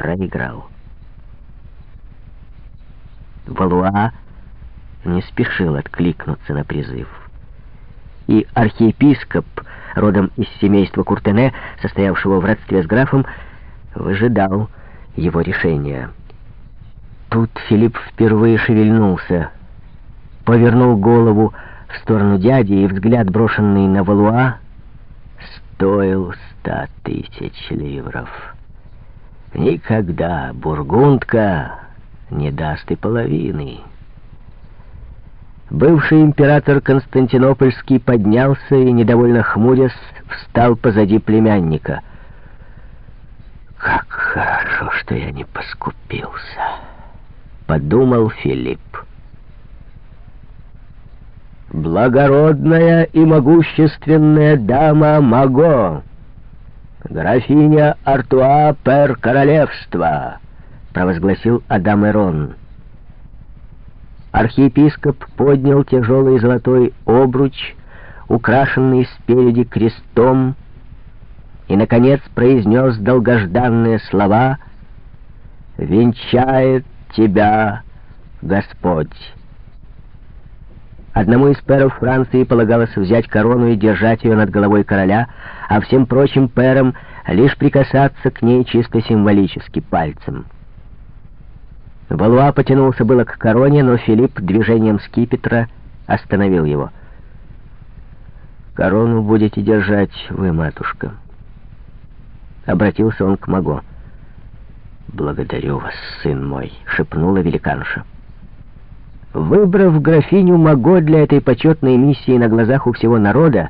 проиграл. Валуа не спешил откликнуться на призыв. И архиепископ, родом из семейства Куртене, состоявшего в родстве с графом, выжидал его решения. Тут Филипп впервые шевельнулся, повернул голову в сторону дяди, и взгляд, брошенный на Валуа, стоил ста тысяч ливров. Никогда бургундка не даст и половины. Бывший император Константинопольский поднялся и, недовольно хмурясь, встал позади племянника. «Как хорошо, что я не поскупился», — подумал Филипп. «Благородная и могущественная дама Маго, графиня Артуа пер королевства», — провозгласил Адам Эрон. Архиепископ поднял тяжелый золотой обруч, украшенный спереди крестом, и, наконец, произнес долгожданные слова «Венчает тебя Господь». Одному из пэров Франции полагалось взять корону и держать ее над головой короля, а всем прочим пэрам лишь прикасаться к ней чисто символически пальцем. Валуа потянулся было к короне, но Филипп движением скипетра остановил его. «Корону будете держать вы, матушка». Обратился он к Маго. «Благодарю вас, сын мой», — шепнула великанша. Выбрав графиню Маго для этой почетной миссии на глазах у всего народа,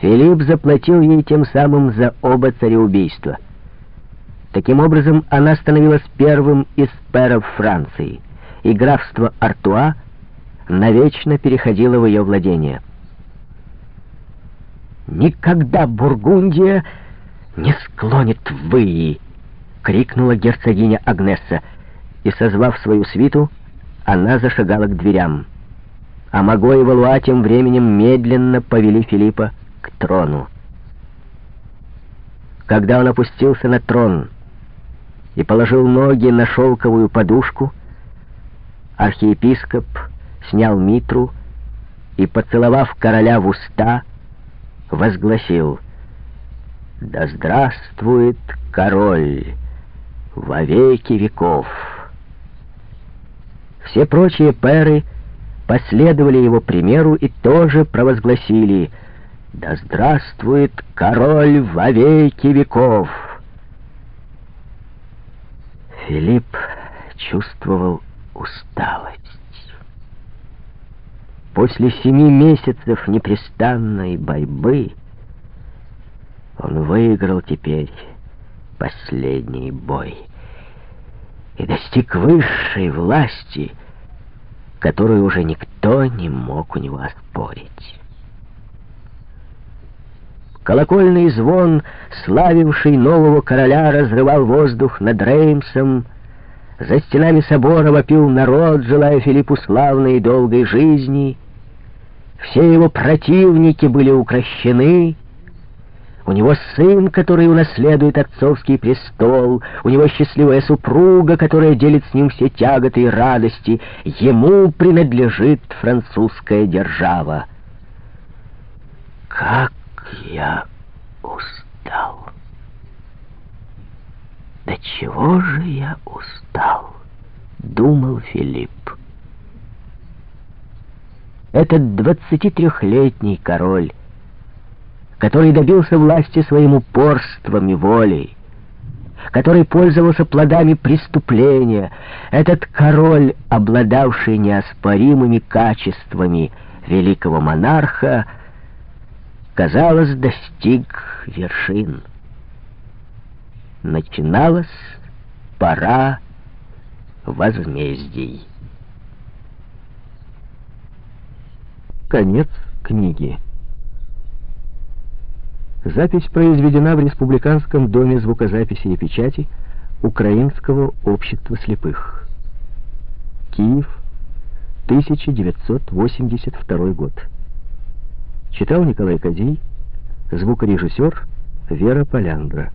Филипп заплатил ей тем самым за оба цареубийства — Таким образом, она становилась первым из пэров Франции, и графство Артуа навечно переходило в ее владение. «Никогда Бургундия не склонит выи!» — крикнула герцогиня Агнесса, и, созвав свою свиту, она зашагала к дверям. А Маго и Валуа тем временем медленно повели Филиппа к трону. Когда он опустился на трон и положил ноги на шелковую подушку, архиепископ снял митру и, поцеловав короля в уста, возгласил «Да здравствует король во веки веков!» Все прочие пэры последовали его примеру и тоже провозгласили «Да здравствует король во веки веков!» Филипп чувствовал усталость. После семи месяцев непрестанной борьбы он выиграл теперь последний бой и достиг высшей власти, которую уже никто не мог у него оспорить. Колокольный звон, славивший нового короля, разрывал воздух над Реймсом. За стенами собора вопил народ, желая Филиппу славной и долгой жизни. Все его противники были укращены. У него сын, который унаследует отцовский престол, у него счастливая супруга, которая делит с ним все тяготы и радости. Ему принадлежит французская держава. Как я устал. Да чего же я устал, думал Филипп. Этот двадцатитрехлетний король, который добился власти своим упорством и волей, который пользовался плодами преступления, этот король, обладавший неоспоримыми качествами великого монарха, казалось, достиг вершин. Начиналась пора возмездий. Конец книги. Запись произведена в Республиканском доме звукозаписи и печати Украинского общества слепых. Киев, 1982 год. Читал Николай Козей, звукорежиссер Вера Поляндра.